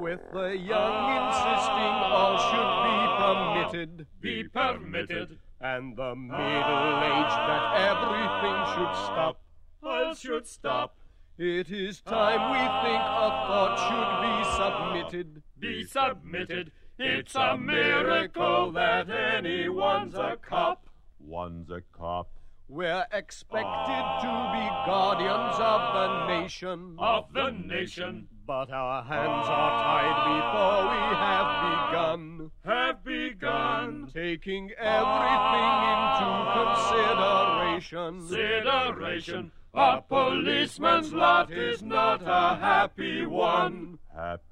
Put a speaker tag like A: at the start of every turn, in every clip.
A: With the young insisting ah. all should be permitted,
B: Be permitted.
A: and the middle-aged ah. that everything should stop.
B: All should stop.
A: It is time we ah. think a thought should be submitted.
B: Be submitted. It's a miracle that anyone's a cop.
C: One's a cop.
A: We're expected to be guardians of the nation,
B: Of the nation.
A: but our hands are tied before we have begun.
B: Have begun.
A: Taking everything into consideration.
B: Consideration. A policeman's lot is not a happy one.
C: Happy one.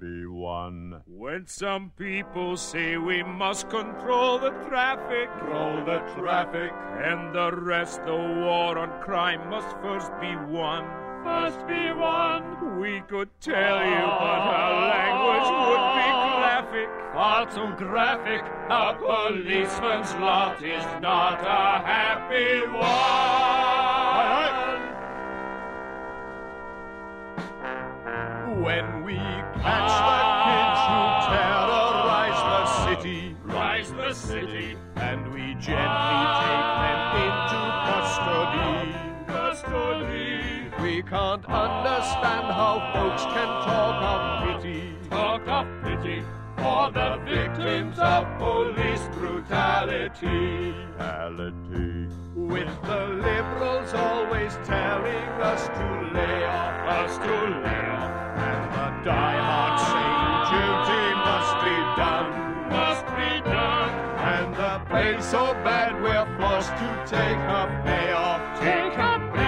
B: When some people say we must control the traffic,
A: Control the traffic,
B: and the rest the war on crime must first be won. Must be won. We could tell you, but our language would be graphic. Far too graphic. A policeman's lot is not a happy one.
A: when we city. and we gently take them into custody.
B: Custody.
A: We can't understand how folks can talk of pity.
B: Talk of pity for the victims of police brutality.
C: Reality.
A: With the liberals always telling us to lay off,
B: Us to live
A: The so bad we're forced to take a payoff.
B: Take a